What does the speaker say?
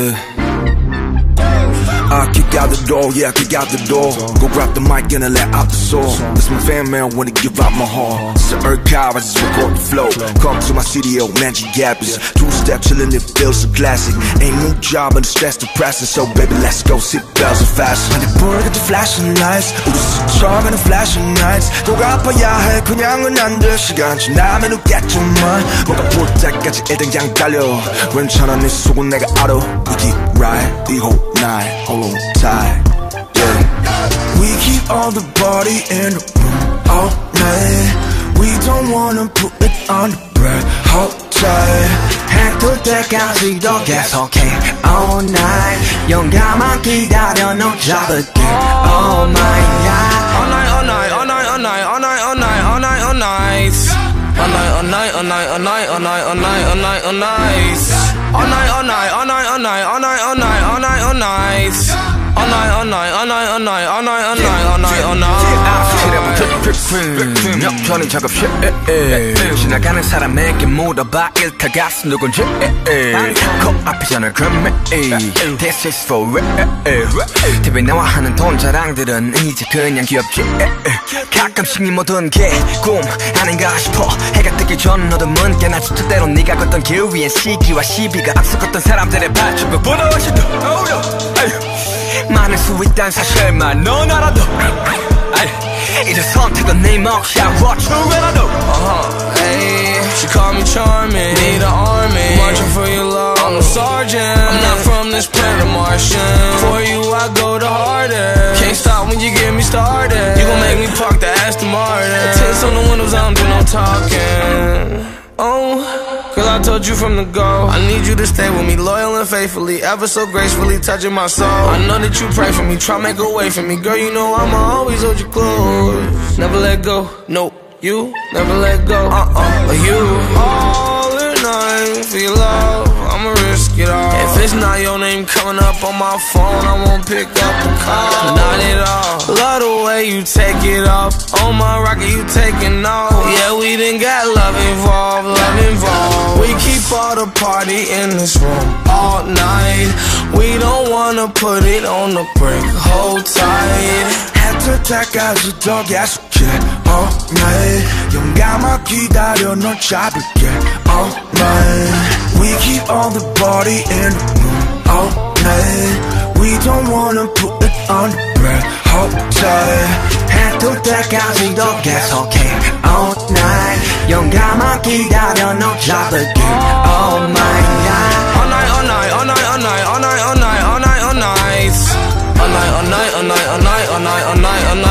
Yeah. I kick out the door, yeah, I kick out the door. Go grab the mic and I let out the song. This my fan man, wanna give out my heart. It's an archive, I just record the flow. Come to my studio, Magic Gap is two step chillin', it feels so classic. Ain't no job and the stress depressing, so baby, let's go. Sit bells are fashion. And they burn the flashing lights. 우리 스쳐가는 flashing nights. 꼭 아파야 해, 그냥은 안 돼. 시간 지나면 웃겠지만. 뭔가 볼 때까지 일등장 달려. 괜찮아, 네 속은 내가 알아. We keep right the whole night, hold on tight. Yeah. We keep all the body in the room all night. We don't wanna put it on the bread. Hold tight. 해뜰 때까지 더 계속해 all night 용감한 기다려 너 잡을게 oh my god All night, all night, all night, all night, all night, all night, all night, all night. All night, all night, all night, all night, all night, all night, all night, all night. All night, all night, all night, all night, all night, all night, night. All night, all night, all night, all night, all night, all night, all night, night. 역전이 작업실 지나가는 사람에게 물어봐. 일타 가수 누군지 코앞이잖아 그럼 This is for real TV 나와 하는 돈 자랑들은 이제 그냥 귀엽지 가끔씩 네 모든 게 꿈 아닌가 싶어. 해가 뜨기 전 문게나 진짜 때로 네가 걷던 길 위엔 시기와 시비가 앞서갔던 사람들의 더 어려 많을 수 있단 사실만 넌 알아도 아이, 이제 선택은 네 몫이야 What you gonna do Uh-huh, ayy. She call me charming, need an army. Marching for your love, I'm a sergeant. I'm not from this planet Martian. For you, I go the hardest. Can't stop when you get me started. You gon' make me park the Aston Martin. Tints on the windows, I don't do no talking. Oh, girl, I told you from the go. I need you to stay with me, loyal and faithfully, ever so gracefully touching my soul. I know that you pray for me, try make a way for me, girl. You know I'ma always hold you close, never let go. Nope, you never let go. Uh uh, you all or nothing for your love. I'ma risk it all. If it's not your name coming up on my phone, I won't pick up the call you take it off. On my rocket, you taking off. Yeah, we done got love involved, love involved. We keep all the party in this room all night. We don't wanna put it on the brink. Hold tight. 해뜰 때까지 더 계속해 all night 용감하게 기다려 널 잡을게 all night We keep all the body in the room all night We don't wanna put it on the bread hold tight 해뜰 때까지 더 계속해 all night 용감한 기다려 너 잡을게 oh my god All night, all night, all night, all night, all night, all night, all night, all night. All night, all night, all night, all night, all night, all night, all night, all night.